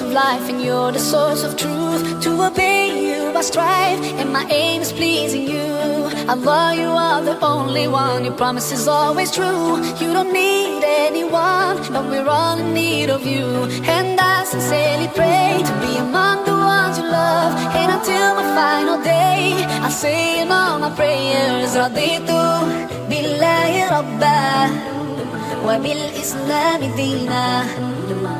of life and you're the source of truth. To obey you, I strive, and my aim is pleasing you. I love you, are the only one. Your promise is always true. You don't need anyone, but we're all in need of you. And I sincerely pray to be among the ones you love. And until my final day, I say in all my prayers, Raditu billahi rabba wa bil islami dina.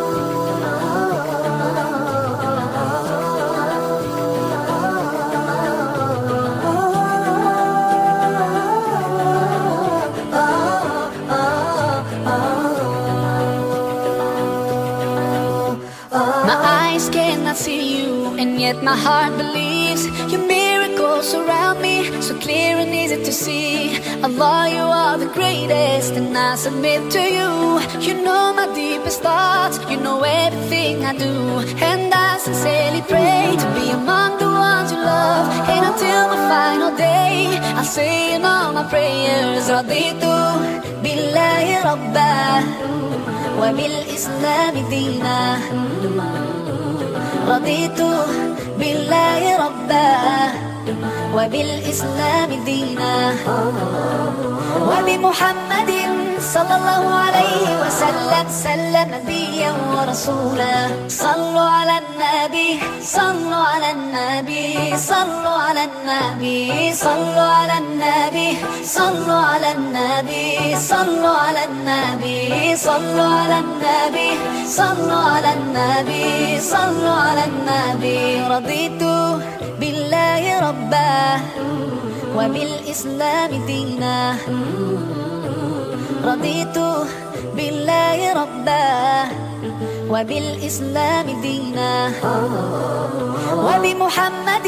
eyes cannot see you, and yet my heart believes your miracles surround me, so clear and easy to see. Allah, you are the greatest, and I submit to you. You know my deepest thoughts, you know everything I do, and I sincerely pray to be among the ones you love. And until my final day, I say in all my prayers, رضيت بالله ربا وبالإسلام دينا رضيت بالله ربا وبالإسلام دينا وبمحمد صلى الله عليه وسلم سلم نبيا ورسولا. صلوا على النبي صلوا على النبي صلوا على النبي صلوا على صلوا على النبي صلوا على النبي صلوا على النبي صلوا على النبي صلوا على النبي. رضيت بالله ربا وبالإسلام دينا. رضيت بالله ربا وبالإسلام دينا. وبمحمد